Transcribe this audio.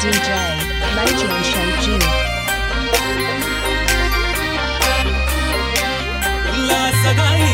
DJ Major Shoji. La Sagai.